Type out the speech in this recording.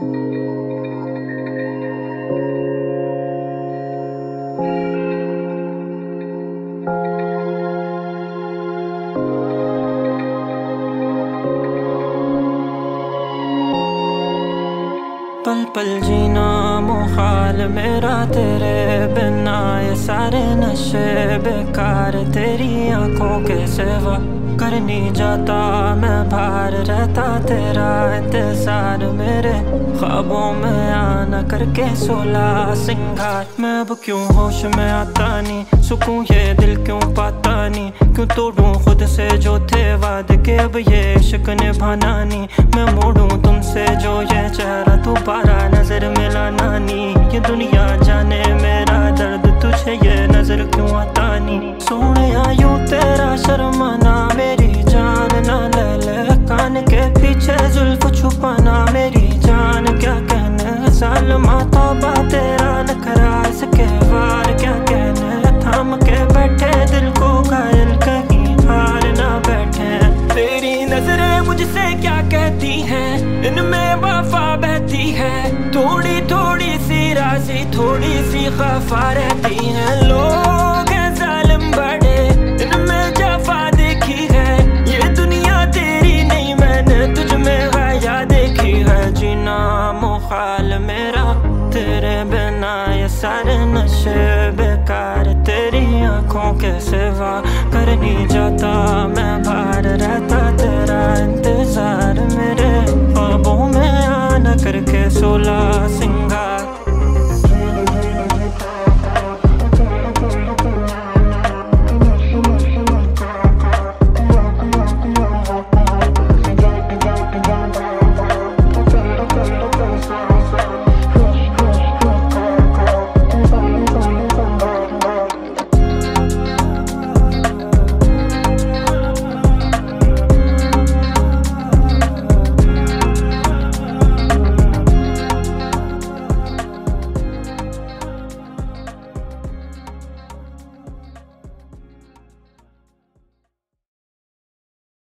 thank you पल पल जीना मुखाल मेरा तेरे बिना, ये सारे नशे बेकार, तेरी आँखों के सेवा करनी जाता, मैं बाहर रहता तेरा इंतज़ार, मेरे ख्वाबों में आना करके सोला सिंगार। मैं अब क्यों होश में आता नहीं, सुकून ये दिल क्यों पाता नहीं, क्यों तोड़ूं खुद से जो थे वाद, के अब ये इश्क निभाना नहीं, मैं मोड़ूं तुमसे जो क्या कहती हैं? इनमें वफा बहती है। थोड़ी थोड़ी सी राज़ी, थोड़ी सी खफा रहती है। लोग हैं जालिम बड़े, इनमें जफा देखी है। ये दुनिया तेरी नहीं, मैंने तुझ में गाया देखी है। जीना मुखाल मेरा, तेरे बिना ये सारे नशे बेकार। तेरी आँखों के